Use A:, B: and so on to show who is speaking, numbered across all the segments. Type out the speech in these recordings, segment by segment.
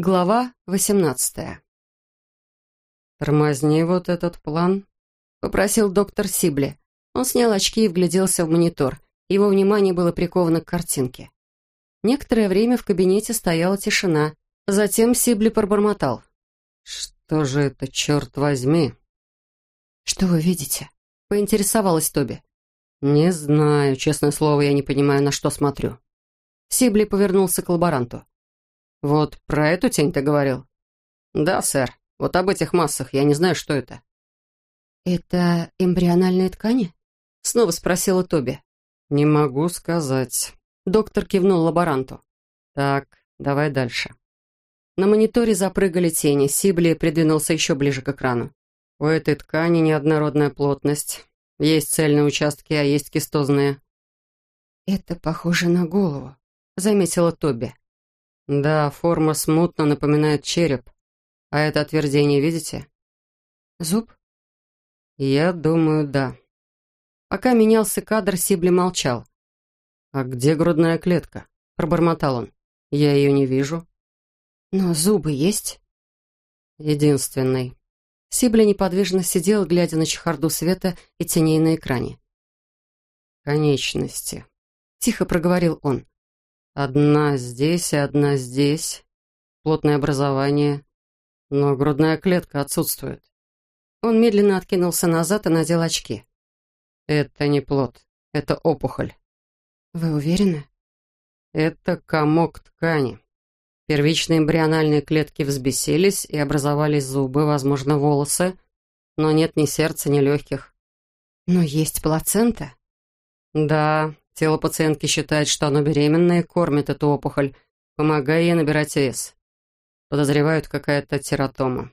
A: Глава восемнадцатая.
B: «Тормозни вот этот план», — попросил доктор Сибли. Он снял очки и вгляделся в монитор. Его внимание было приковано к картинке. Некоторое время в кабинете стояла тишина. Затем Сибли пробормотал. «Что же это, черт возьми?»
A: «Что вы видите?» — поинтересовалась Тоби.
B: «Не знаю. Честное слово, я не понимаю, на что смотрю».
A: Сибли повернулся к лаборанту.
B: «Вот про эту тень ты говорил?» «Да, сэр. Вот об этих массах. Я не знаю, что это».
A: «Это эмбриональные ткани?» Снова спросила Тоби.
B: «Не могу сказать».
A: Доктор кивнул лаборанту.
B: «Так, давай дальше».
A: На мониторе запрыгали тени. Сибли придвинулся еще ближе к экрану.
B: «У этой ткани неоднородная плотность. Есть цельные участки, а есть кистозные».
A: «Это похоже на голову», — заметила Тоби.
B: Да, форма смутно напоминает череп. А это отвердение видите?
A: Зуб?
B: Я думаю, да.
A: Пока менялся кадр, Сибли молчал.
B: «А где грудная клетка?» — пробормотал он. «Я ее не вижу».
A: «Но зубы есть?»
B: «Единственный».
A: Сибли неподвижно сидел, глядя на чехарду света и теней на экране.
B: «Конечности», —
A: тихо проговорил он.
B: Одна здесь и одна здесь. Плотное образование. Но грудная клетка отсутствует.
A: Он медленно откинулся назад и надел очки.
B: Это не плод. Это опухоль.
A: Вы уверены?
B: Это комок ткани. Первичные эмбриональные клетки взбесились и образовались зубы, возможно, волосы, но нет ни сердца, ни легких.
A: Но есть плацента?
B: Да, Тело пациентки считает, что оно беременное, кормит эту опухоль, помогая ей набирать вес. Подозревают какая-то тератома.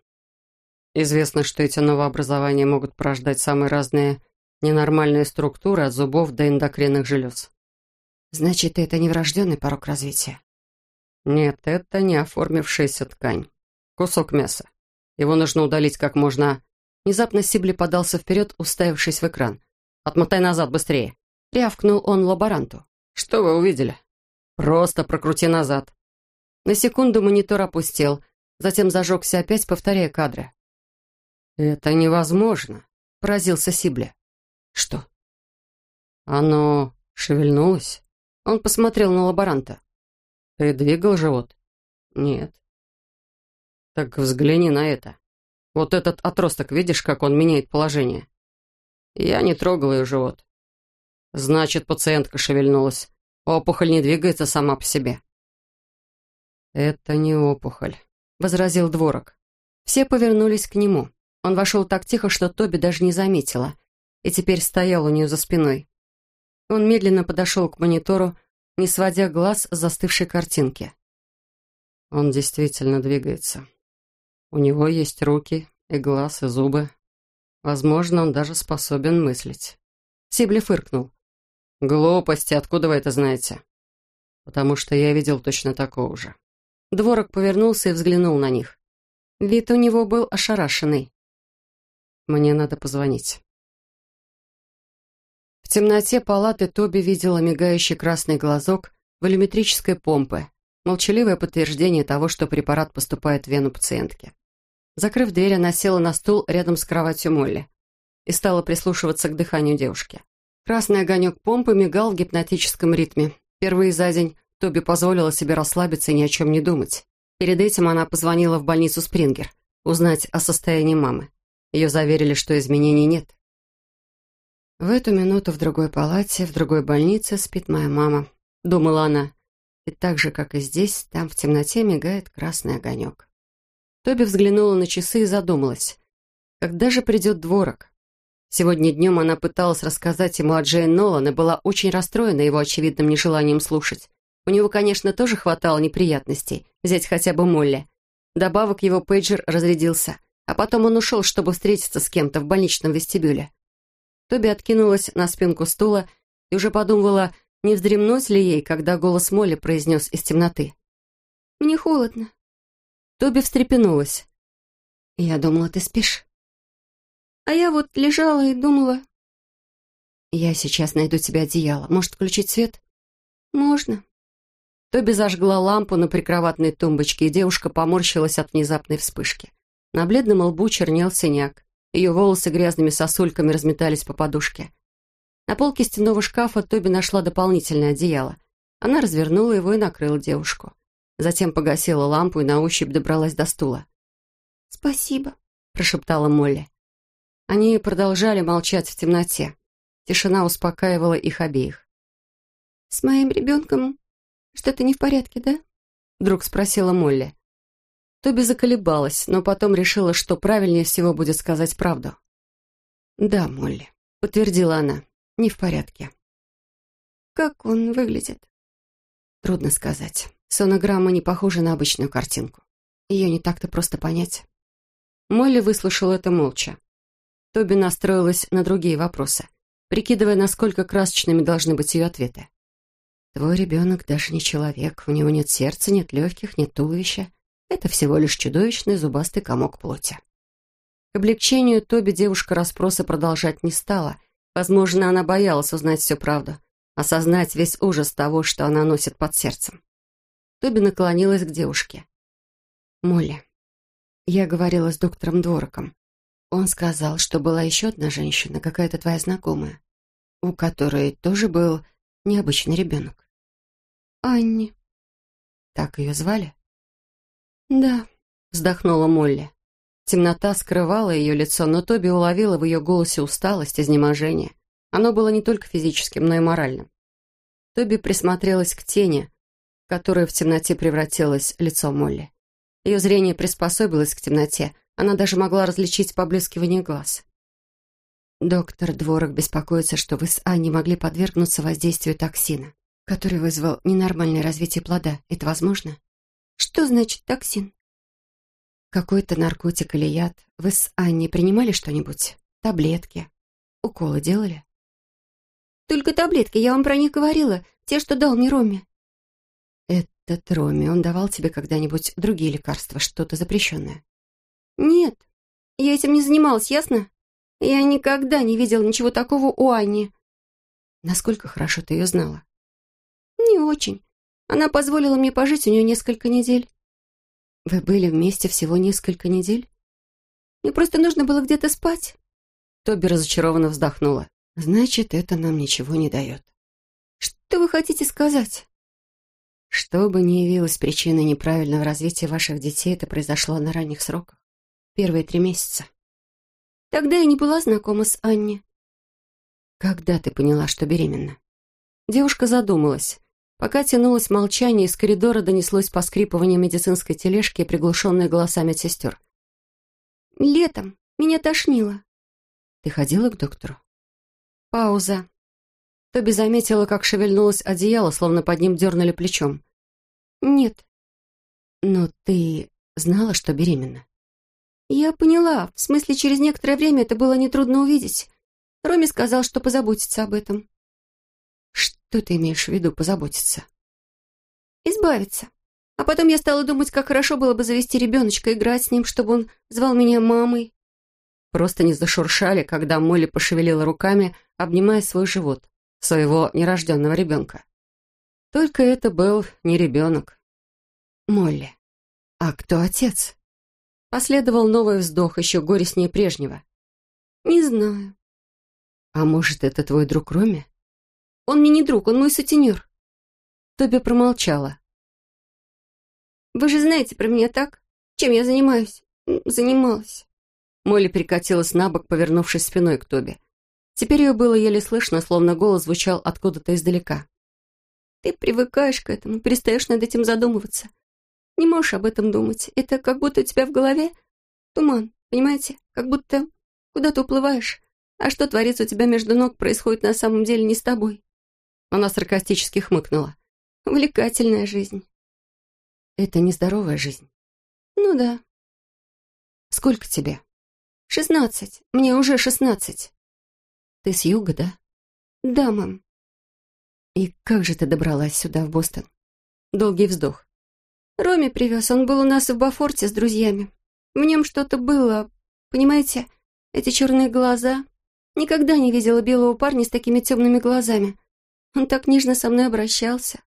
B: Известно, что эти новообразования могут порождать самые разные ненормальные структуры от зубов до эндокринных желез.
A: Значит, это не врожденный порог развития?
B: Нет, это не оформившаяся ткань. Кусок мяса. Его нужно удалить как можно...
A: Внезапно Сибли подался вперед, уставившись в экран.
B: «Отмотай назад, быстрее!»
A: Рявкнул он лаборанту.
B: «Что вы увидели?» «Просто прокрути назад».
A: На секунду монитор опустел, затем зажегся опять, повторяя кадры.
B: «Это невозможно», — поразился Сибле.
A: «Что?»
B: «Оно шевельнулось?»
A: Он посмотрел на лаборанта.
B: «Ты двигал живот?»
A: «Нет».
B: «Так взгляни на это. Вот этот отросток, видишь, как он меняет положение?» «Я не трогал ее живот. Значит, пациентка шевельнулась. Опухоль не двигается сама по себе.
A: «Это не опухоль», — возразил дворок. Все повернулись к нему. Он вошел так тихо, что Тоби даже не заметила, и теперь стоял у нее за спиной. Он медленно подошел к монитору, не сводя глаз с застывшей картинки.
B: Он действительно двигается. У него есть руки, и глаз, и зубы. Возможно, он даже способен мыслить.
A: Сибли фыркнул.
B: «Глупости, откуда вы это знаете?» «Потому что я видел точно такого же».
A: Дворок повернулся и взглянул на них. Вид у него был ошарашенный.
B: «Мне надо позвонить».
A: В темноте палаты Тоби видела мигающий красный глазок волюметрической помпы, молчаливое подтверждение того, что препарат поступает в вену пациентки. Закрыв дверь, она села на стул рядом с кроватью Молли и стала прислушиваться к дыханию девушки. Красный огонек помпы мигал в гипнотическом ритме. Впервые за день Тоби позволила себе расслабиться и ни о чем не думать. Перед этим она позвонила в больницу Спрингер, узнать о состоянии мамы. Ее заверили, что изменений нет. «В эту минуту в другой палате, в другой больнице спит моя мама», — думала она. И так же, как и здесь, там в темноте мигает красный огонек. Тоби взглянула на часы и задумалась. Когда же придет дворок? Сегодня днем она пыталась рассказать ему о Джейн Нолан и была очень расстроена его очевидным нежеланием слушать. У него, конечно, тоже хватало неприятностей, взять хотя бы Молли. Добавок его пейджер разрядился, а потом он ушел, чтобы встретиться с кем-то в больничном вестибюле. Тоби откинулась на спинку стула и уже подумывала, не вздремнуть ли ей, когда голос Молли произнес из темноты. «Мне холодно». Тоби встрепенулась. «Я думала, ты спишь». А я вот лежала и думала... Я сейчас найду тебе одеяло. Может, включить свет? Можно. Тоби зажгла лампу на прикроватной тумбочке, и девушка поморщилась от внезапной вспышки. На бледном лбу чернел синяк. Ее волосы грязными сосульками разметались по подушке. На полке стенного шкафа Тоби нашла дополнительное одеяло. Она развернула его и накрыла девушку. Затем погасила лампу и на ощупь добралась до стула.
C: «Спасибо», —
A: прошептала Молли. Они продолжали молчать в темноте. Тишина успокаивала их обеих.
C: «С моим ребенком что-то не в порядке, да?»
A: Вдруг спросила Молли. Тоби заколебалась, но потом решила, что правильнее всего будет сказать правду. «Да, Молли», — подтвердила она, — «не в порядке».
C: «Как он выглядит?»
A: Трудно сказать. Сонограмма не похожа на обычную картинку. Ее не так-то просто понять. Молли выслушала это молча. Тоби настроилась на другие вопросы, прикидывая, насколько красочными должны быть ее ответы. Твой ребенок даже не человек, у него нет сердца, нет легких, нет туловища. Это всего лишь чудовищный зубастый комок плоти. К облегчению Тоби девушка расспросы продолжать не стала. Возможно, она боялась узнать всю правду, осознать весь ужас того, что она носит под сердцем. Тоби наклонилась к девушке. «Молли, я говорила с доктором Двороком. Он сказал, что была еще одна женщина, какая-то твоя знакомая, у которой тоже был необычный ребенок.
C: Анни.
A: Так ее звали?
C: Да,
A: вздохнула Молли. Темнота скрывала ее лицо, но Тоби уловила в ее голосе усталость, изнеможение. Оно было не только физическим, но и моральным. Тоби присмотрелась к тени, в которую в темноте превратилось лицо Молли. Ее зрение приспособилось к темноте, она даже могла различить поблескивание глаз. Доктор Дворок беспокоится, что вы с Аней могли подвергнуться воздействию токсина который вызвал ненормальное развитие плода. Это возможно?
C: Что значит токсин?
A: Какой-то наркотик или яд. Вы с Аней принимали что-нибудь? Таблетки? Уколы делали?
C: Только таблетки, я вам про них говорила. Те, что дал мне Роме.
A: Этот Роме, он давал тебе когда-нибудь другие лекарства, что-то запрещенное?
C: Нет, я этим не занималась, ясно? Я никогда не видела ничего такого у Ани.
A: Насколько хорошо ты ее знала?
C: «Не очень. Она позволила мне пожить у нее несколько недель».
A: «Вы были вместе всего несколько недель?»
C: «Мне просто нужно было где-то спать».
A: Тоби разочарованно вздохнула. «Значит, это нам ничего не дает».
C: «Что вы хотите сказать?»
A: Что бы ни явилось причиной неправильного развития ваших детей, это произошло на ранних сроках. Первые три месяца.
C: Тогда я не была знакома с Анне.
A: Когда ты поняла, что беременна? Девушка задумалась. Пока тянулось молчание, из коридора донеслось поскрипывание медицинской тележки и приглушенные голоса медсестер.
C: «Летом. Меня тошнило».
A: «Ты ходила к доктору?» Пауза. Тоби заметила, как шевельнулось одеяло, словно под ним дернули плечом.
C: «Нет».
A: «Но ты знала, что беременна?»
C: «Я поняла. В смысле, через некоторое время это было нетрудно увидеть. Роми сказал, что позаботится об этом».
A: Что ты имеешь в виду позаботиться?
C: Избавиться. А потом я стала думать, как хорошо было бы завести ребеночка, играть с ним, чтобы он звал меня мамой.
A: Просто не зашуршали, когда Молли пошевелила руками, обнимая свой живот, своего нерожденного ребенка. Только это был не ребенок. Молли. А кто отец? Последовал новый вздох, еще горестнее прежнего.
C: Не знаю.
A: А может, это твой друг Роми?
C: Он мне не друг, он мой сутенер».
A: Тоби промолчала.
C: «Вы же знаете про меня так? Чем я занимаюсь? Занималась».
A: Молли перекатилась на бок, повернувшись спиной к Тоби. Теперь ее было еле слышно, словно голос звучал откуда-то издалека.
C: «Ты привыкаешь к этому, перестаешь над этим задумываться. Не можешь об этом думать. Это как будто у тебя в голове туман, понимаете? Как будто куда-то уплываешь. А что творится у тебя между ног, происходит на самом деле не с тобой.
A: Она саркастически хмыкнула.
C: «Увлекательная жизнь».
A: «Это нездоровая жизнь».
C: «Ну да».
A: «Сколько тебе?»
C: «Шестнадцать. Мне уже шестнадцать».
A: «Ты с юга, да?»
C: «Да, мам».
A: «И как же ты добралась сюда, в Бостон?» Долгий вздох.
C: «Роми привез. Он был у нас в Бафорте с друзьями. В нем что-то было. Понимаете, эти черные глаза. Никогда не видела белого парня с такими темными глазами. Он так нежно со мной обращался.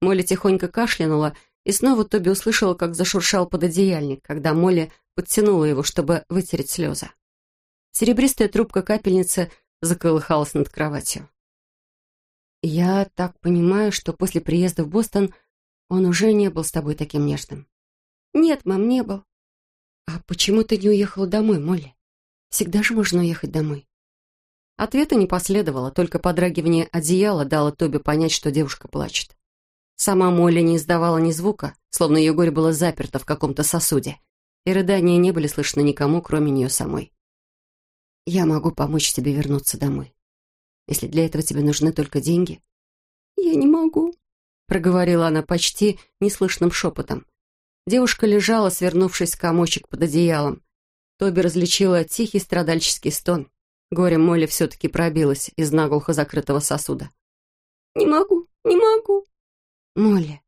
A: Молли тихонько кашлянула, и снова Тоби услышала, как зашуршал пододеяльник, когда Молли подтянула его, чтобы вытереть слезы. Серебристая трубка капельницы заколыхалась над кроватью. «Я так понимаю, что после приезда в Бостон он уже не был с тобой таким нежным?»
C: «Нет, мам, не был».
A: «А почему ты не уехала домой, Молли? Всегда же можно уехать домой». Ответа не последовало, только подрагивание одеяла дало Тоби понять, что девушка плачет. Сама Молли не издавала ни звука, словно ее горе было заперто в каком-то сосуде, и рыдания не были слышны никому, кроме нее самой. «Я могу помочь тебе вернуться домой. Если для этого тебе нужны только деньги».
C: «Я не могу», —
A: проговорила она почти неслышным шепотом. Девушка лежала, свернувшись в комочек под одеялом. Тоби различила тихий страдальческий стон. Горе Молли все-таки пробилось из наглухо закрытого сосуда.
C: «Не могу, не могу»,
A: «Молли».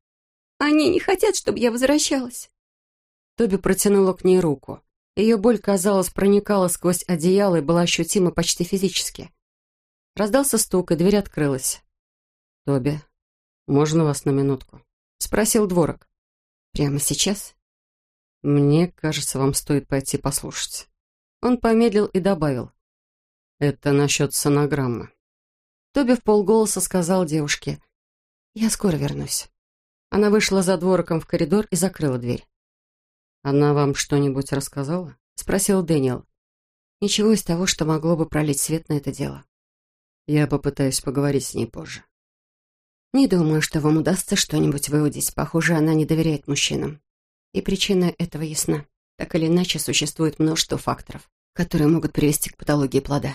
C: «Они не хотят, чтобы я возвращалась».
A: Тоби протянула к ней руку. Ее боль, казалось, проникала сквозь одеяло и была ощутима почти физически. Раздался стук, и дверь открылась. «Тоби, можно вас на минутку?» — спросил дворок. «Прямо сейчас?» «Мне кажется, вам стоит пойти послушать». Он помедлил и добавил. «Это насчет сонограммы». Тоби в полголоса сказал девушке. «Я скоро вернусь». Она вышла за двориком в коридор и закрыла дверь. «Она вам что-нибудь рассказала?» — спросил Дэниел. «Ничего из того, что могло бы пролить свет на это дело. Я попытаюсь поговорить с ней позже». «Не думаю, что вам удастся что-нибудь выудить. Похоже, она не доверяет мужчинам. И причина этого ясна. Так или иначе, существует множество факторов, которые могут привести к патологии плода.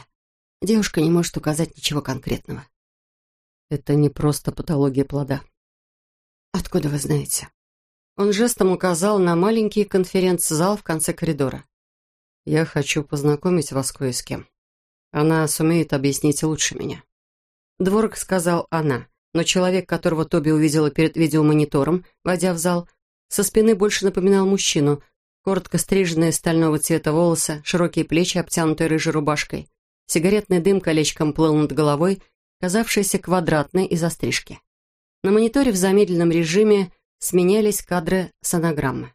A: Девушка не может указать ничего конкретного. Это не просто патология плода. Откуда вы знаете? Он жестом указал на маленький конференц-зал в конце коридора. Я хочу познакомить вас кое с кем. Она сумеет объяснить лучше меня. Дворг сказал она, но человек, которого Тоби увидела перед видеомонитором, войдя в зал, со спины больше напоминал мужчину, коротко стриженные стального цвета волосы, широкие плечи, обтянутые рыжей рубашкой. Сигаретный дым колечком плыл над головой, казавшейся квадратной из-за стрижки. На мониторе в замедленном режиме сменялись кадры сонограммы.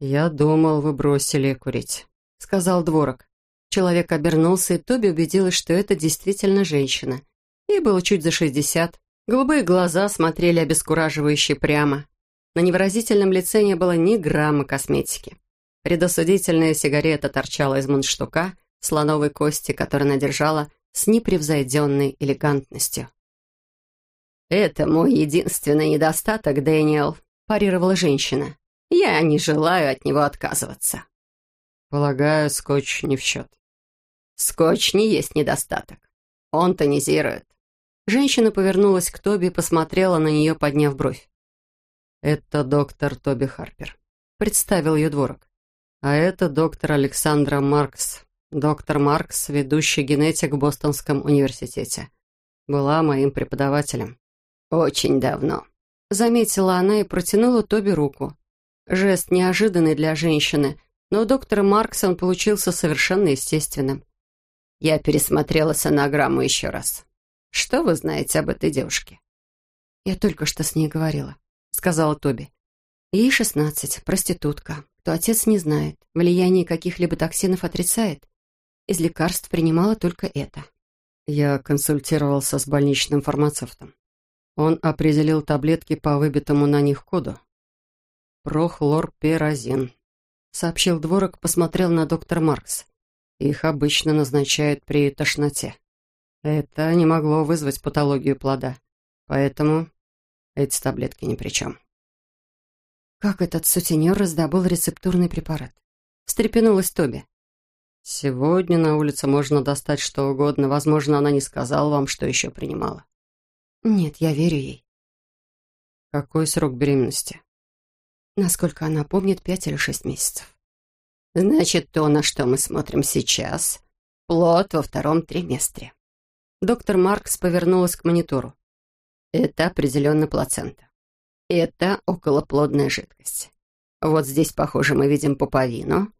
A: «Я думал, вы бросили курить», — сказал Дворок. Человек обернулся, и Тоби убедилась, что это действительно женщина. Ей было чуть за шестьдесят. Голубые глаза смотрели обескураживающе прямо. На невыразительном лице не было ни грамма косметики. Предосудительная сигарета торчала из мундштука, слоновой кости, которую она держала с непревзойденной элегантностью. «Это мой единственный недостаток, Дэниел», — парировала женщина. «Я не желаю от него отказываться». «Полагаю, скотч не в счет». «Скотч не есть недостаток. Он тонизирует». Женщина повернулась к Тоби и посмотрела на нее, подняв бровь. «Это доктор Тоби Харпер», — представил ее дворок. «А это доктор Александра Маркс, Доктор Маркс, ведущий генетик в Бостонском университете. Была моим преподавателем. Очень давно. Заметила она и протянула Тоби руку. Жест неожиданный для женщины, но у доктора Маркса он получился совершенно естественным. Я пересмотрела сонограмму еще раз. Что вы знаете об этой девушке? Я только что с ней говорила, сказала Тоби. Ей шестнадцать, проститутка. Кто отец не знает, влияние каких-либо токсинов отрицает. Из лекарств принимала только это. Я консультировался с больничным фармацевтом. Он определил таблетки по выбитому на них коду. Прохлорперазин. Сообщил дворок, посмотрел на доктор Маркс. Их обычно назначают при тошноте. Это не могло вызвать патологию плода. Поэтому эти таблетки ни при чем. Как этот сутенер раздобыл рецептурный препарат? Встрепенулась Тоби. Сегодня на улице можно достать что угодно. Возможно, она не сказала вам, что еще принимала. Нет, я верю ей. Какой срок беременности? Насколько она помнит, пять или шесть месяцев. Значит, то, на что мы смотрим сейчас, плод во втором триместре. Доктор Маркс повернулась к монитору. Это определенно плацента. Это околоплодная жидкость. Вот здесь, похоже, мы видим пуповину,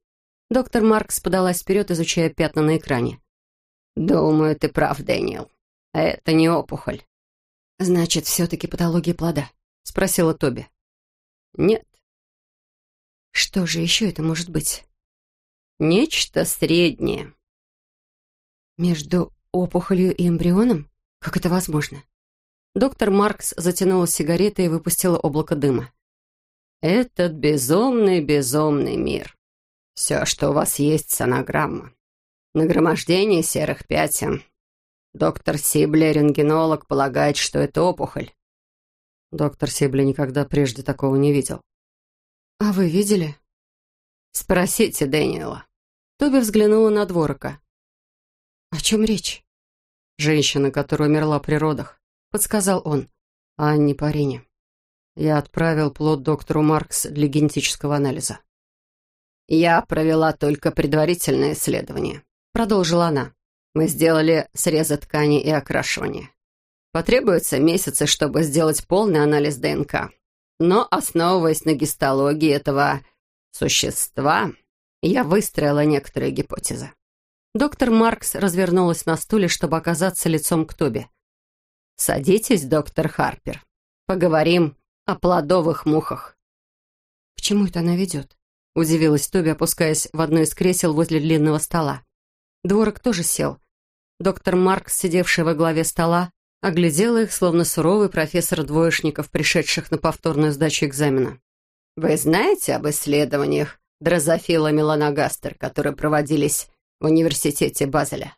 A: Доктор Маркс подалась вперед, изучая пятна на экране. «Думаю, ты прав, Дэниел. Это не опухоль». «Значит, все-таки патология плода?» — спросила Тоби.
B: «Нет».
A: «Что же еще это может быть?»
B: «Нечто среднее».
A: «Между опухолью и эмбрионом? Как это возможно?» Доктор Маркс затянула сигареты и выпустила облако дыма.
B: «Этот безумный-безумный мир. Все, что у вас есть, сонограмма. Нагромождение серых пятен. Доктор Сибли, рентгенолог, полагает, что это опухоль».
A: Доктор Сибли никогда прежде такого не видел. «А вы видели?»
B: «Спросите Дэниела».
A: Тоби взглянула на дворока. «О чем речь?» «Женщина, которая умерла при родах», — подсказал он. «Анне Парине. Я отправил плод доктору Маркс для генетического анализа».
B: «Я провела только предварительное исследование», — продолжила она. «Мы сделали срезы ткани и окрашивание. Потребуется месяцы, чтобы сделать полный анализ ДНК. Но, основываясь на гистологии этого существа, я выстроила некоторые гипотезы.
A: Доктор Маркс развернулась на стуле, чтобы оказаться лицом к Тоби.
B: «Садитесь, доктор Харпер. Поговорим о плодовых мухах».
A: «К чему это она ведет?» — удивилась Тоби, опускаясь в одно из кресел возле длинного стола. Дворок тоже сел. Доктор Маркс, сидевший во главе стола, оглядел их, словно суровый профессор двоечников, пришедших на повторную сдачу экзамена.
B: «Вы знаете об исследованиях дрозофила меланогастер, которые проводились в университете Базеля.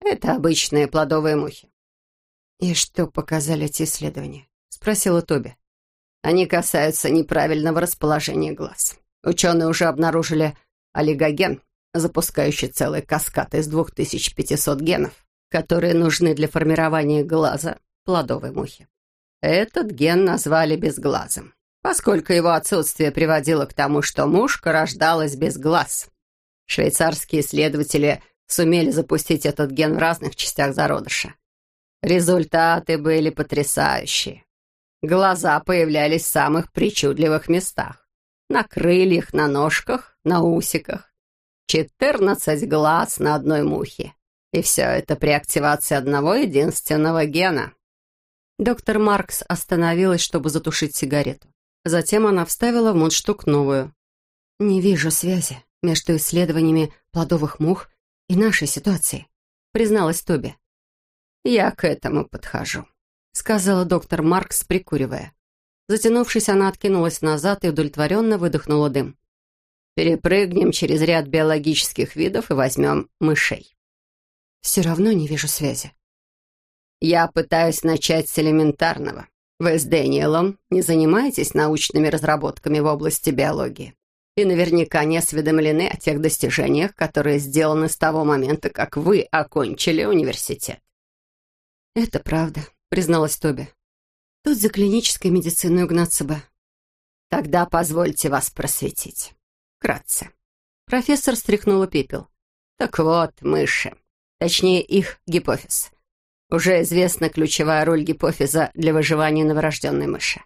B: Это обычные плодовые мухи.
A: «И что показали эти исследования?» — спросила Тоби.
B: Они касаются неправильного расположения глаз. Ученые уже обнаружили олигоген, запускающий целый каскад из 2500 генов, которые нужны для формирования глаза плодовой мухи. Этот ген назвали безглазым, поскольку его отсутствие приводило к тому, что мушка рождалась без глаз. Швейцарские исследователи сумели запустить этот ген в разных частях зародыша. Результаты были потрясающие. Глаза появлялись в самых причудливых местах. На крыльях, на ножках, на усиках. Четырнадцать глаз на одной мухе. И все это при активации одного единственного гена.
A: Доктор Маркс остановилась, чтобы затушить сигарету. Затем она вставила в мундштук новую. «Не вижу связи», между исследованиями плодовых мух и нашей ситуацией», — призналась Тоби.
B: «Я к этому подхожу», — сказала доктор Маркс, прикуривая.
A: Затянувшись, она откинулась назад и удовлетворенно выдохнула дым.
B: «Перепрыгнем через ряд биологических видов и возьмем мышей».
A: «Все равно не вижу связи».
B: «Я пытаюсь начать с элементарного. Вы с Дэниелом не занимаетесь научными разработками в области биологии?» И наверняка не осведомлены о тех достижениях, которые сделаны с того момента, как вы окончили университет.
A: «Это правда», — призналась Тоби. «Тут за клинической медициной угнаться бы».
B: «Тогда позвольте вас просветить. Кратце».
A: Профессор стряхнула пепел.
B: «Так вот, мыши, точнее их гипофиз. Уже известна ключевая роль гипофиза для выживания новорожденной мыши.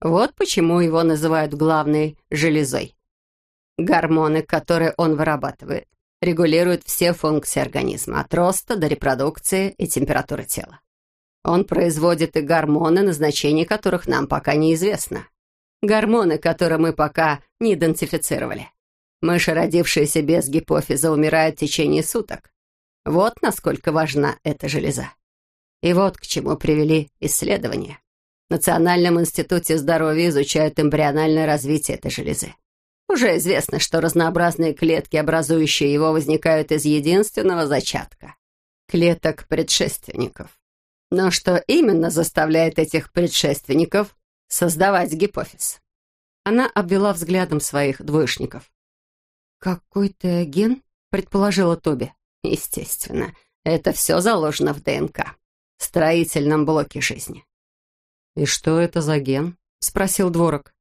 B: Вот почему его называют главной железой. Гормоны, которые он вырабатывает, регулируют все функции организма, от роста до репродукции и температуры тела. Он производит и гормоны, назначение которых нам пока неизвестно. Гормоны, которые мы пока не идентифицировали. Мыши, родившиеся без гипофиза, умирают в течение суток. Вот насколько важна эта железа. И вот к чему привели исследования. В Национальном институте здоровья изучают эмбриональное развитие этой железы. Уже известно, что разнообразные клетки, образующие его, возникают из единственного зачатка — клеток предшественников. Но что именно заставляет этих предшественников создавать гипофиз?
A: Она обвела взглядом своих двоечников. «Какой-то ген?» — предположила Тоби.
B: «Естественно. Это все заложено в ДНК, в строительном блоке жизни».
A: «И что это за ген?» — спросил Дворок.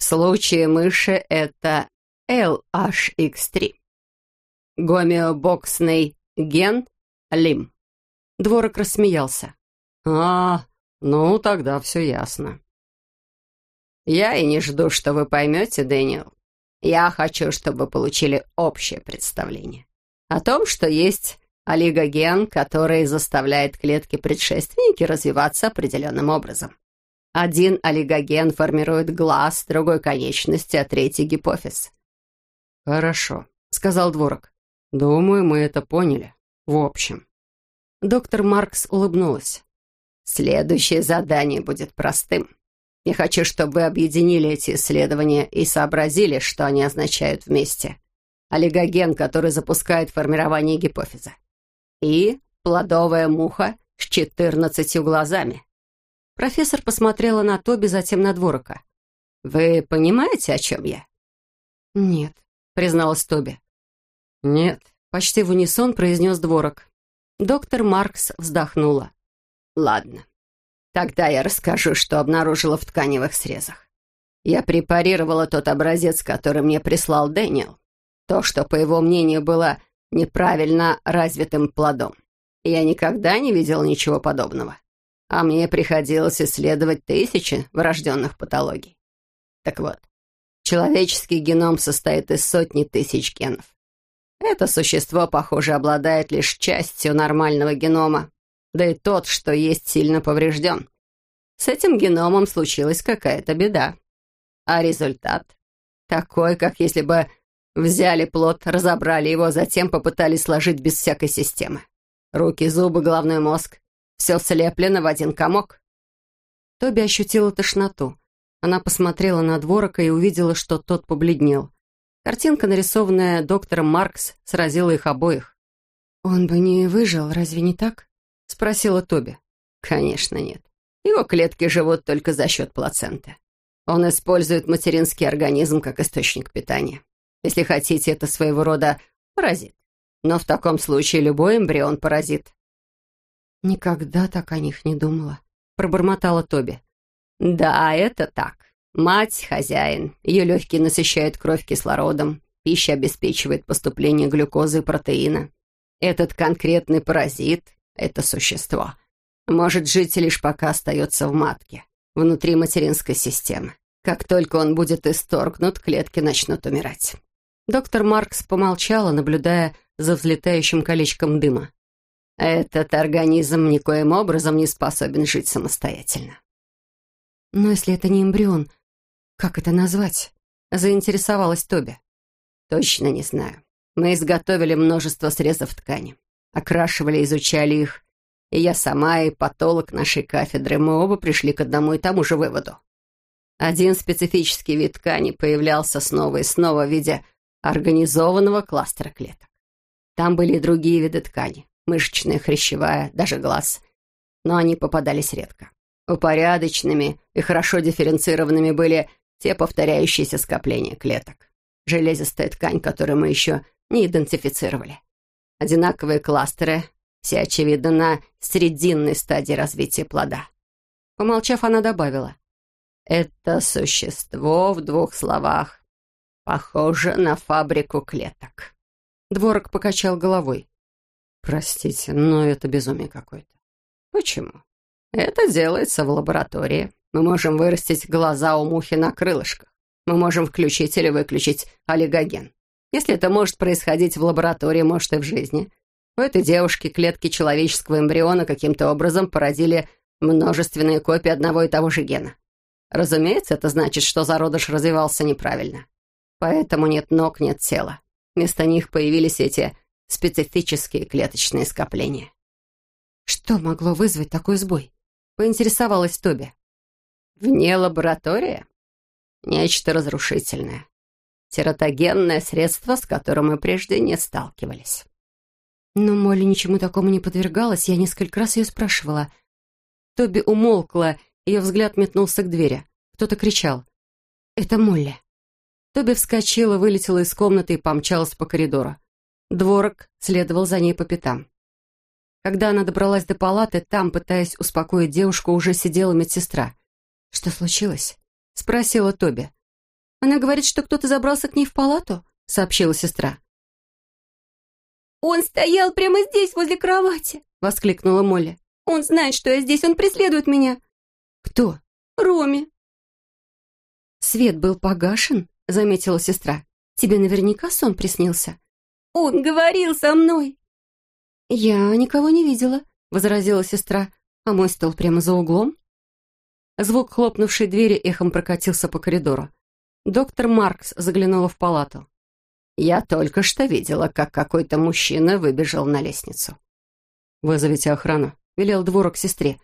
B: В случае мыши это LHX3. Гомеобоксный ген Лим.
A: Дворок рассмеялся.
B: «А, ну, тогда все ясно». «Я и не жду, что вы поймете, Дэниел. Я хочу, чтобы вы получили общее представление о том, что есть
D: олигоген, который заставляет клетки предшественники развиваться определенным образом. Один олигоген формирует глаз, другой — конечности, а третий — гипофиз.
B: «Хорошо», — сказал Дворок. «Думаю, мы это поняли. В общем».
A: Доктор Маркс улыбнулась.
D: «Следующее задание будет простым. Я хочу, чтобы вы объединили эти исследования и сообразили, что они означают вместе. Олигоген, который запускает формирование гипофиза. И плодовая муха с четырнадцатью глазами.
A: Профессор посмотрела на Тоби, затем на Дворока.
D: «Вы понимаете, о чем я?»
A: «Нет», — призналась Тоби.
B: «Нет», —
A: почти в унисон произнес Дворок. Доктор Маркс вздохнула.
D: «Ладно, Тогда я расскажу, что обнаружила в тканевых срезах. Я препарировала тот образец, который мне прислал Дэниел. То, что, по его мнению, было неправильно развитым плодом. Я никогда не видел ничего подобного. А мне приходилось исследовать тысячи врожденных патологий. Так вот, человеческий геном состоит из сотни тысяч генов. Это существо, похоже, обладает лишь частью нормального генома, да и тот, что есть, сильно поврежден. С этим геномом случилась какая-то беда. А результат? Такой, как если бы взяли плод, разобрали его, затем попытались сложить без всякой системы. Руки, зубы, головной мозг. Все слеплено в один комок.
A: Тоби ощутила тошноту. Она посмотрела на дворока и увидела, что тот побледнел. Картинка, нарисованная доктором Маркс, сразила их обоих. «Он бы не выжил, разве не так?» — спросила Тоби.
D: «Конечно нет. Его клетки живут только за счет плаценты. Он использует материнский организм как источник питания. Если хотите, это своего рода паразит. Но в таком случае любой эмбрион паразит».
A: «Никогда так о них не думала», — пробормотала Тоби.
D: «Да, это так. Мать — хозяин. Ее легкие насыщают кровь кислородом. Пища обеспечивает поступление глюкозы и протеина. Этот конкретный паразит это существо может жить лишь пока остается в матке, внутри материнской системы. Как только он будет исторгнут, клетки начнут умирать.
A: Доктор Маркс помолчала, наблюдая за взлетающим колечком дыма.
D: Этот организм никоим образом не способен жить самостоятельно.
A: Но если это не эмбрион, как это назвать? Заинтересовалась Тоби.
D: Точно не знаю. Мы изготовили множество срезов ткани окрашивали, изучали их. И я сама, и патолог нашей кафедры, мы оба пришли к одному и тому же выводу. Один специфический вид ткани появлялся снова и снова в виде организованного кластера клеток. Там были и другие виды ткани, мышечная, хрящевая, даже глаз. Но они попадались редко. Упорядоченными и хорошо дифференцированными были те повторяющиеся скопления клеток. Железистая ткань, которую мы еще не идентифицировали. Одинаковые кластеры, все, очевидно, на срединной стадии развития плода.
A: Помолчав, она добавила.
D: «Это существо, в двух словах, похоже на фабрику клеток».
A: Дворок покачал головой.
B: «Простите, но это безумие какое-то».
D: «Почему? Это делается в лаборатории. Мы можем вырастить глаза у мухи на крылышках. Мы можем включить или выключить олигоген. Если это может происходить в лаборатории, может и в жизни. У этой девушки клетки человеческого эмбриона каким-то образом породили множественные копии одного и того же гена. Разумеется, это значит, что зародыш развивался неправильно. Поэтому нет ног, нет тела. Вместо них появились эти специфические клеточные скопления.
A: Что могло вызвать такой сбой? Поинтересовалась Тоби.
D: Вне лаборатории? Нечто разрушительное тератогенное средство, с которым мы прежде не сталкивались.
A: Но Молли ничему такому не подвергалась, я несколько раз ее спрашивала. Тоби умолкла, ее взгляд метнулся к двери. Кто-то кричал. «Это Молли». Тоби вскочила, вылетела из комнаты и помчалась по коридору. Дворок следовал за ней по пятам. Когда она добралась до палаты, там, пытаясь успокоить девушку, уже сидела медсестра. «Что случилось?» — спросила Тоби. Она говорит, что кто-то забрался к ней в палату», — сообщила сестра.
C: «Он стоял прямо здесь, возле кровати!» — воскликнула Молли. «Он знает, что я здесь, он преследует меня!»
A: «Кто?»
C: «Роми!»
A: «Свет был погашен?» — заметила сестра. «Тебе наверняка сон приснился?»
C: «Он говорил со мной!» «Я никого не видела», — возразила сестра. «А мой стол прямо за углом».
A: Звук хлопнувшей двери эхом прокатился по коридору. Доктор Маркс заглянула в палату.
D: «Я только что видела, как какой-то мужчина выбежал на лестницу».
A: «Вызовите охрану», — велел дворок сестре.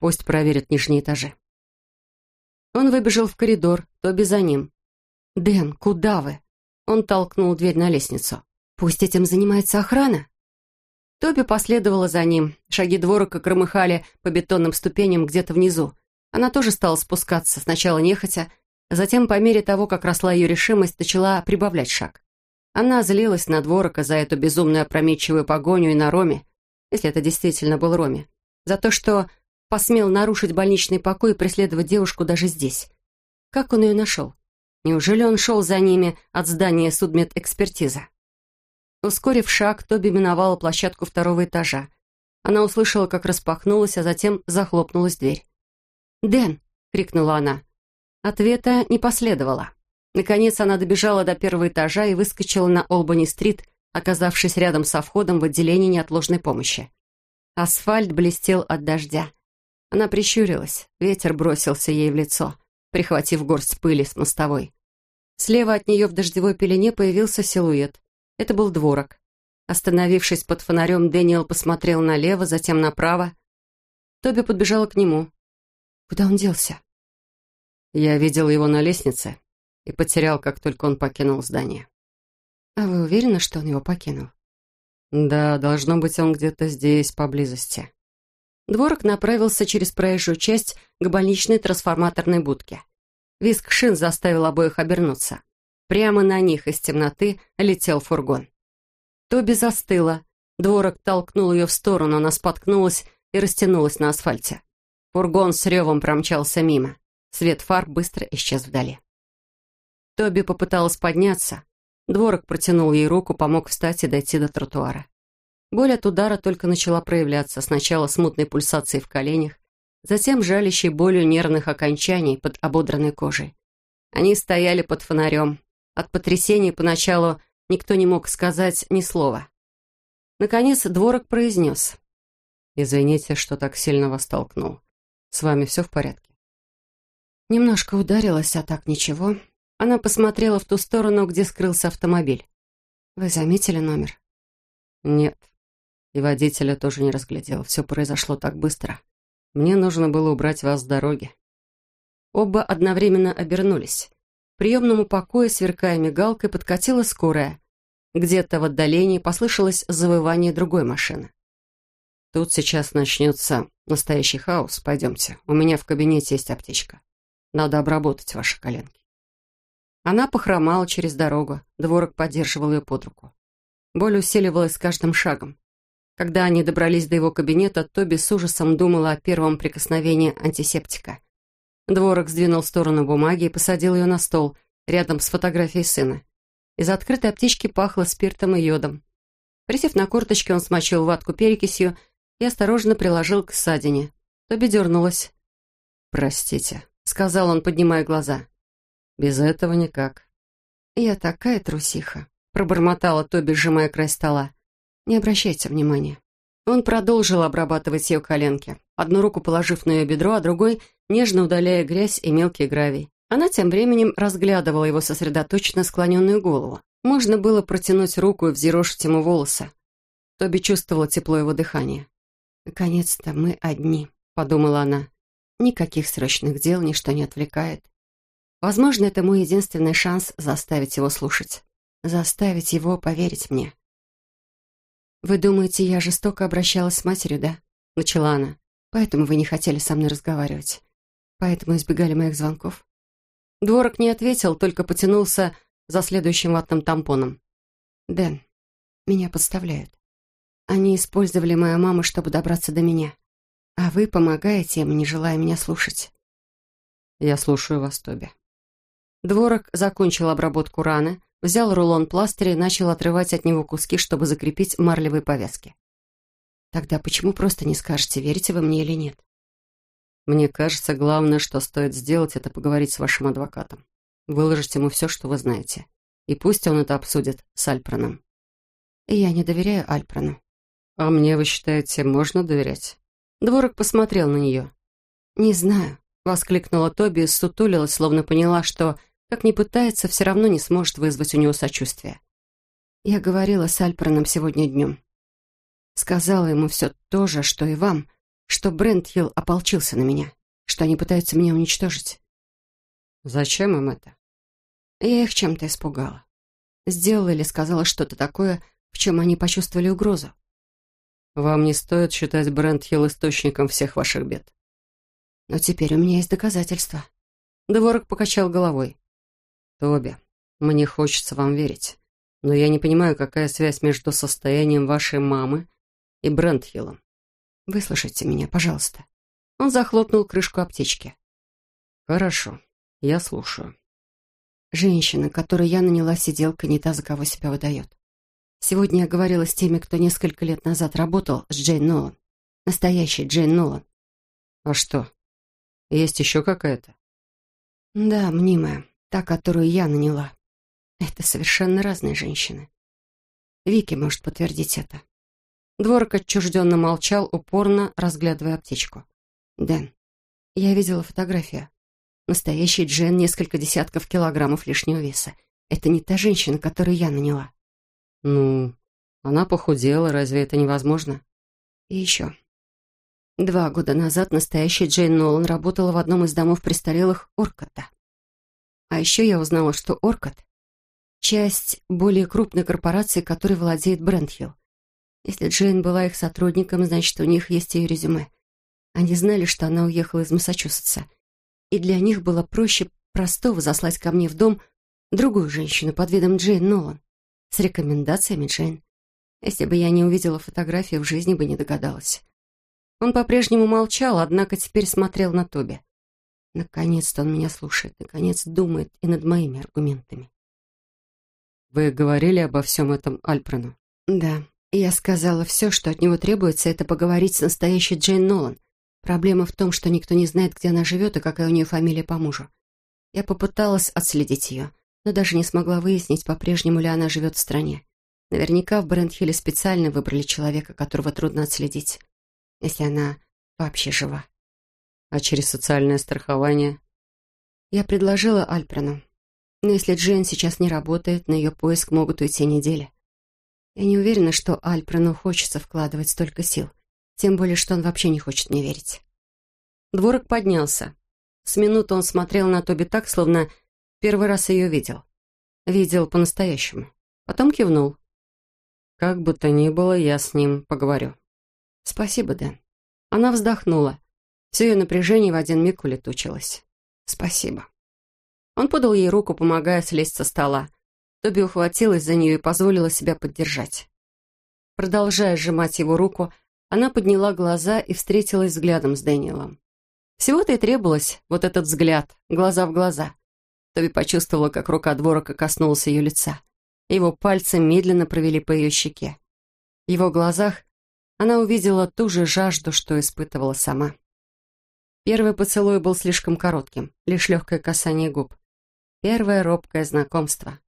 A: «Пусть проверят нижние этажи». Он выбежал в коридор, Тоби за ним. «Дэн, куда вы?» Он толкнул дверь на лестницу. «Пусть этим занимается охрана». Тоби последовала за ним. Шаги дворока громыхали по бетонным ступеням где-то внизу. Она тоже стала спускаться, сначала нехотя, затем, по мере того, как росла ее решимость, начала прибавлять шаг. Она злилась на дворока за эту безумную опрометчивую погоню и на Роме, если это действительно был Роме, за то, что посмел нарушить больничный покой и преследовать девушку даже здесь. Как он ее нашел? Неужели он шел за ними от здания судмедэкспертиза? Ускорив шаг, Тоби миновала площадку второго этажа. Она услышала, как распахнулась, а затем захлопнулась дверь. «Дэн!» — крикнула она. Ответа не последовало. Наконец она добежала до первого этажа и выскочила на Олбани-стрит, оказавшись рядом со входом в отделение неотложной помощи. Асфальт блестел от дождя. Она прищурилась, ветер бросился ей в лицо, прихватив горсть пыли с мостовой. Слева от нее в дождевой пелене появился силуэт. Это был дворок. Остановившись под фонарем, Дэниел посмотрел налево, затем направо. Тоби подбежала к нему. Куда он делся? Я видел его на лестнице и потерял, как только он покинул здание. А вы уверены, что он его покинул? Да, должно быть, он где-то здесь, поблизости. Дворок направился через проезжую часть к больничной трансформаторной будке. Виск шин заставил обоих обернуться. Прямо на них из темноты летел фургон. Тоби застыла. Дворок толкнул ее в сторону, она споткнулась и растянулась на асфальте. Фургон с ревом промчался мимо. Свет фар быстро исчез вдали. Тоби попыталась подняться. Дворок протянул ей руку, помог встать и дойти до тротуара. Боль от удара только начала проявляться, сначала смутной пульсацией в коленях, затем жалящей болью нервных окончаний под ободранной кожей. Они стояли под фонарем. От потрясений поначалу никто не мог сказать ни слова. Наконец Дворок произнес. «Извините, что так сильно вас толкнул. С вами все в порядке?» Немножко ударилась, а так ничего. Она посмотрела в ту сторону, где скрылся автомобиль. «Вы заметили номер?» «Нет. И водителя тоже не разглядел. Все произошло так быстро. Мне нужно было убрать вас с дороги». Оба одновременно обернулись. Приемному покое, сверкая мигалкой, подкатила скорая. Где-то в отдалении послышалось завывание другой машины. Тут сейчас начнется настоящий хаос. Пойдемте. У меня в кабинете есть аптечка. Надо обработать ваши коленки. Она похромала через дорогу. Дворок поддерживал ее под руку. Боль усиливалась с каждым шагом. Когда они добрались до его кабинета, Тоби с ужасом думала о первом прикосновении антисептика. Дворок сдвинул в сторону бумаги и посадил ее на стол, рядом с фотографией сына. Из открытой аптечки пахло спиртом и йодом. Присев на корточки, он смочил ватку перекисью и осторожно приложил к ссадине. Тоби дернулась. «Простите», — сказал он, поднимая глаза. «Без этого никак». «Я такая трусиха», — пробормотала Тоби, сжимая край стола. «Не обращайте внимания». Он продолжил обрабатывать ее коленки, одну руку положив на ее бедро, а другой нежно удаляя грязь и мелкий гравий. Она тем временем разглядывала его сосредоточенно склоненную голову. Можно было протянуть руку и взъерошить ему волосы. Тоби чувствовала тепло его дыхания. «Наконец-то мы одни», — подумала она. «Никаких срочных дел, ничто не отвлекает. Возможно, это мой единственный шанс заставить его слушать. Заставить его поверить мне». «Вы думаете, я жестоко обращалась с матерью, да?» — начала она. «Поэтому вы не хотели со мной разговаривать. Поэтому избегали моих звонков». Дворок не ответил, только потянулся за следующим ватным тампоном. «Дэн, меня подставляют. Они использовали мою маму, чтобы добраться до меня. А вы помогаете им, не желая меня слушать. Я слушаю вас, Тоби. Дворок закончил обработку раны, взял рулон пластыря и начал отрывать от него куски, чтобы закрепить марлевые повязки. Тогда почему просто не скажете, верите вы мне или нет? Мне кажется, главное, что стоит сделать, это поговорить с вашим адвокатом. Выложить ему все, что вы знаете. И пусть он это обсудит с Альпроном. Я не доверяю Альпрону.
B: «А мне, вы считаете, можно доверять?»
A: Дворок посмотрел на нее. «Не знаю», — воскликнула Тоби и сутулилась, словно поняла, что, как ни пытается, все равно не сможет вызвать у него сочувствие. Я говорила с Альперном сегодня днем. Сказала ему все то же, что и вам, что Брентхилл ополчился на меня, что они пытаются меня уничтожить.
B: Зачем им это?
A: Я их чем-то испугала. Сделала или сказала что-то такое, в чем они почувствовали угрозу.
B: Вам не стоит считать Брентхилл источником всех ваших бед.
A: Но теперь у меня есть доказательства.
B: Дворок покачал головой. Тоби, мне хочется вам верить, но я не понимаю, какая связь между состоянием вашей мамы и Брентхиллом.
A: Выслушайте меня, пожалуйста. Он захлопнул крышку аптечки.
B: Хорошо, я слушаю.
A: Женщина, которую я наняла сиделка, не та, за кого себя выдает. Сегодня я говорила с теми, кто несколько лет назад работал с Джейн Нолан. Настоящий Джейн Нолан.
B: А что? Есть еще какая-то?
A: Да, мнимая. Та, которую я наняла. Это совершенно разные женщины. Вики может подтвердить это. Дворок отчужденно молчал, упорно разглядывая аптечку. «Дэн, я видела фотографию. Настоящий Джен несколько десятков килограммов лишнего веса. Это не та женщина, которую я наняла.
B: Ну, она похудела, разве это невозможно?
A: И еще. Два года назад настоящая Джейн Нолан работала в одном из домов престарелых Оркота. А еще я узнала, что Оркот — часть более крупной корпорации, которой владеет Брентхилл. Если Джейн была их сотрудником, значит, у них есть ее резюме. Они знали, что она уехала из Массачусетса — и для них было проще простого заслать ко мне в дом другую женщину под видом Джейн Нолан с рекомендациями Джейн. Если бы я не увидела фотографию, в жизни бы не догадалась. Он по-прежнему молчал, однако теперь смотрел на Тоби. Наконец-то он меня слушает, наконец думает и над моими аргументами.
B: «Вы говорили обо всем этом Альпрену?»
A: «Да. Я сказала все, что от него требуется, это поговорить с настоящей Джейн Нолан, Проблема в том, что никто не знает, где она живет и какая у нее фамилия по мужу. Я попыталась отследить ее, но даже не смогла выяснить, по-прежнему ли она живет в стране. Наверняка в Брентхилле специально выбрали человека, которого трудно отследить, если она вообще жива.
B: А через социальное страхование?
A: Я предложила Альпрену. Но если Джейн сейчас не работает, на ее поиск могут уйти недели. Я не уверена, что Альпрену хочется вкладывать столько сил. Тем более, что он вообще не хочет мне верить. Дворок поднялся. С минуты он смотрел на Тоби так, словно первый раз ее видел. Видел по-настоящему. Потом кивнул.
B: «Как бы то ни было, я с ним поговорю».
A: «Спасибо, Дэн». Она вздохнула. Все ее напряжение в один миг улетучилось. «Спасибо». Он подал ей руку, помогая слезть со стола. Тоби ухватилась за нее и позволила себя поддержать. Продолжая сжимать его руку, она подняла глаза и встретилась взглядом с Дэниелом. Всего-то и требовалось вот этот взгляд, глаза в глаза. Тоби почувствовала, как рука дворока коснулась ее лица. Его пальцы медленно провели по ее щеке. В его глазах она увидела ту же жажду, что испытывала сама. Первый поцелуй был слишком коротким, лишь легкое касание губ. Первое робкое знакомство.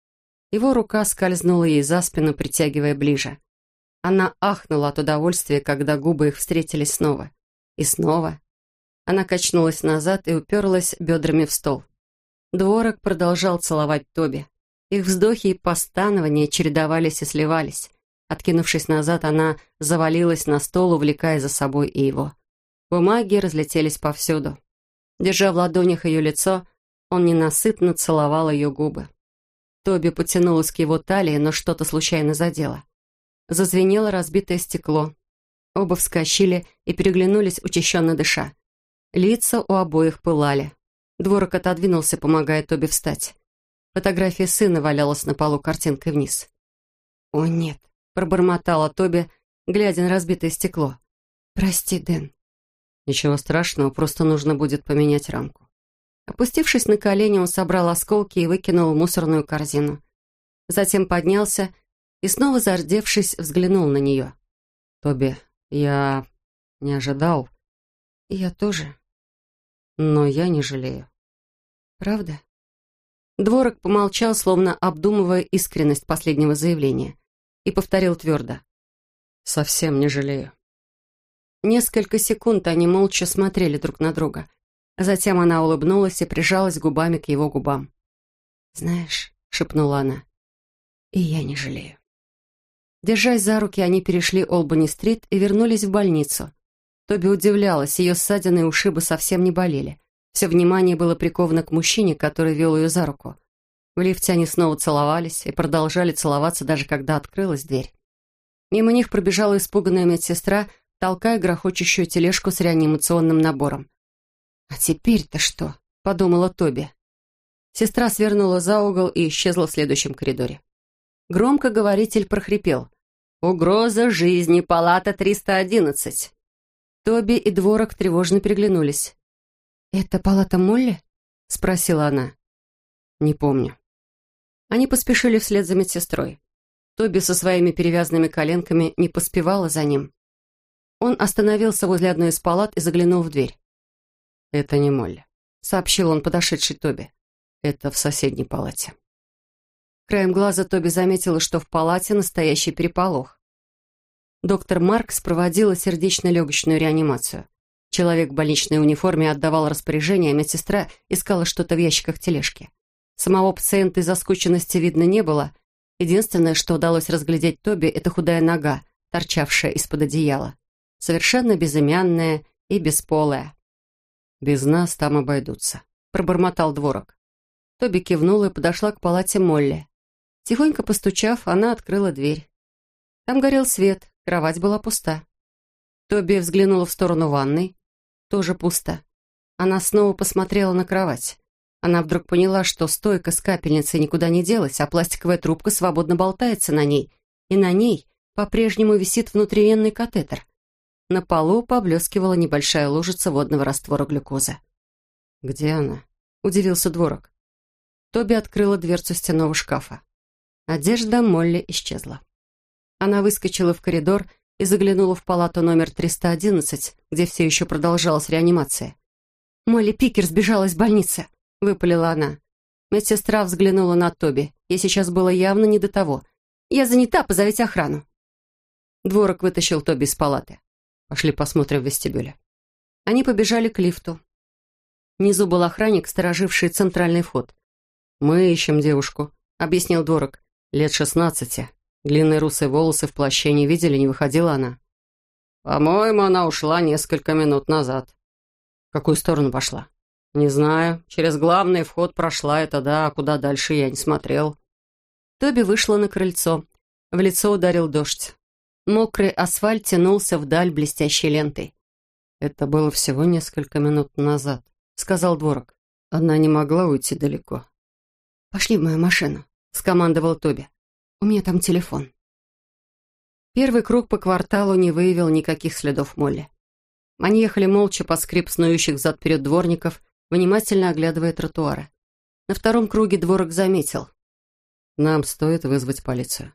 A: Его рука скользнула ей за спину, притягивая ближе. Она ахнула от удовольствия, когда губы их встретились снова. И снова. Она качнулась назад и уперлась бедрами в стол. Дворок продолжал целовать Тоби. Их вздохи и постанования чередовались и сливались. Откинувшись назад, она завалилась на стол, увлекая за собой и его. Бумаги разлетелись повсюду. Держа в ладонях ее лицо, он ненасытно целовал ее губы. Тоби потянулась к его талии, но что-то случайно задело. Зазвенело разбитое стекло. Оба вскочили и переглянулись, учащенно дыша. Лица у обоих пылали. Дворок отодвинулся, помогая Тоби встать. Фотография сына валялась на полу картинкой вниз. «О, нет», — пробормотала Тоби, глядя на разбитое стекло. «Прости, Дэн».
B: «Ничего страшного, просто нужно будет поменять рамку».
A: Опустившись на колени, он собрал осколки и выкинул в мусорную корзину. Затем поднялся и снова, зардевшись, взглянул на нее.
B: «Тоби, я не ожидал».
A: «Я тоже».
B: «Но я не жалею».
A: «Правда?» Дворок помолчал, словно обдумывая искренность последнего заявления, и повторил твердо.
B: Совсем не жалею.
A: Несколько секунд они молча смотрели друг на друга. Затем она улыбнулась и прижалась губами к его губам. «Знаешь», — шепнула она, — «и я не жалею». Держась за руки, они перешли Олбани-стрит и вернулись в больницу. Тоби удивлялась, ее ссадины и ушибы совсем не болели. Все внимание было приковано к мужчине, который вел ее за руку. В лифте они снова целовались и продолжали целоваться, даже когда открылась дверь. Мимо них пробежала испуганная медсестра, толкая грохочущую тележку с реанимационным набором. «А теперь-то что?» — подумала Тоби. Сестра свернула за угол и исчезла в следующем коридоре. Громкоговоритель прохрипел. «Угроза жизни, палата 311». Тоби и Дворок тревожно переглянулись. «Это палата Молли?» — спросила она. «Не помню». Они поспешили вслед за медсестрой. Тоби со своими перевязанными коленками не поспевала за ним. Он остановился возле одной из палат и заглянул в дверь. «Это не Молли», — сообщил он подошедший Тоби. «Это в соседней палате». Краем глаза Тоби заметила, что в палате настоящий переполох. Доктор Маркс проводила сердечно-легочную реанимацию. Человек в больничной униформе отдавал распоряжение, а медсестра искала что-то в ящиках тележки. Самого пациента из-за скученности видно не было. Единственное, что удалось разглядеть Тоби, это худая нога, торчавшая из-под одеяла совершенно безымянная и бесполая. «Без нас там обойдутся», — пробормотал дворок. Тоби кивнула и подошла к палате Молли. Тихонько постучав, она открыла дверь. Там горел свет, кровать была пуста. Тоби взглянула в сторону ванной. Тоже пусто. Она снова посмотрела на кровать. Она вдруг поняла, что стойка с капельницей никуда не делась, а пластиковая трубка свободно болтается на ней, и на ней по-прежнему висит внутривенный катетер. На полу поблескивала небольшая лужица водного раствора глюкозы. «Где она?» — удивился дворок. Тоби открыла дверцу стенного шкафа. Одежда Молли исчезла. Она выскочила в коридор и заглянула в палату номер 311, где все еще продолжалась реанимация. «Молли Пикер сбежала из больницы», — выпалила она. Медсестра взглянула на Тоби. Ей сейчас было явно не до того. «Я занята, позовите охрану». Дворок вытащил Тоби из палаты. Пошли посмотрим в вестибюле. Они побежали к лифту. Внизу был охранник, стороживший центральный вход. «Мы ищем девушку», — объяснил Дворок. «Лет шестнадцати. Длинные русые волосы в плаще не видели, не выходила она». «По-моему, она ушла несколько минут назад». «В какую сторону пошла?» «Не знаю. Через главный вход прошла это, да, а куда дальше я не смотрел». Тоби вышла на крыльцо. В лицо ударил дождь. Мокрый асфальт тянулся вдаль блестящей лентой. «Это было всего несколько минут назад», — сказал Дворок. «Она не могла уйти далеко». «Пошли в мою машину», — скомандовал Тоби. «У меня там телефон». Первый круг по кварталу не выявил никаких следов Молли. Они ехали молча под скрип снующих зад-вперед дворников, внимательно оглядывая тротуары. На втором круге Дворок заметил. «Нам стоит вызвать полицию».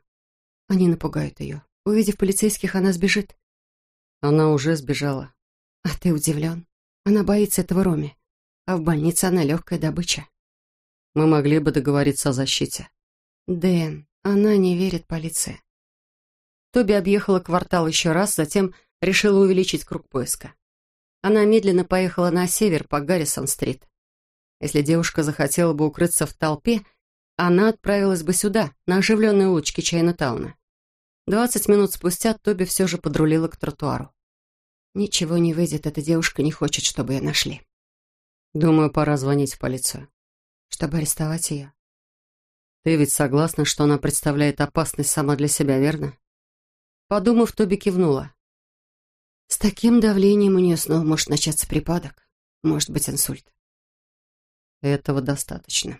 A: Они напугают ее. Увидев полицейских, она сбежит. Она уже сбежала. А ты удивлен? Она боится этого Роми. А в больнице она легкая добыча. Мы могли бы договориться о защите. Дэн, она не верит полиции. Тоби объехала квартал еще раз, затем решила увеличить круг поиска. Она медленно поехала на север по Гаррисон-стрит. Если девушка захотела бы укрыться в толпе, она отправилась бы сюда, на оживленные улочки Чайна-тауна. Двадцать минут спустя Тоби все же подрулила к тротуару. «Ничего не выйдет, эта девушка не хочет, чтобы ее нашли». «Думаю, пора звонить в полицию». «Чтобы арестовать ее?» «Ты ведь согласна, что она представляет опасность сама для себя, верно?» Подумав, Тоби кивнула. «С таким давлением у нее снова может начаться припадок. Может быть, инсульт». «Этого достаточно».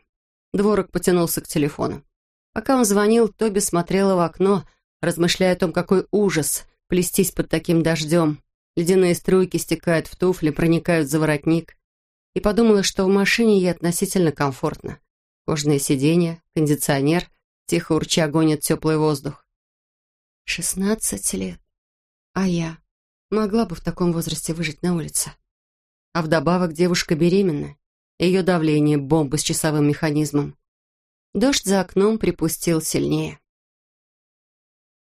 A: Дворок потянулся к телефону. Пока он звонил, Тоби смотрела в окно, размышляя о том, какой ужас плестись под таким дождем. Ледяные струйки стекают в туфли, проникают за воротник. И подумала, что в машине ей относительно комфортно. Кожные сиденья, кондиционер, тихо урча гонит теплый воздух. Шестнадцать лет. А я могла бы в таком возрасте выжить на улице. А вдобавок девушка беременна. Ее давление — бомба с часовым механизмом. Дождь за окном припустил сильнее.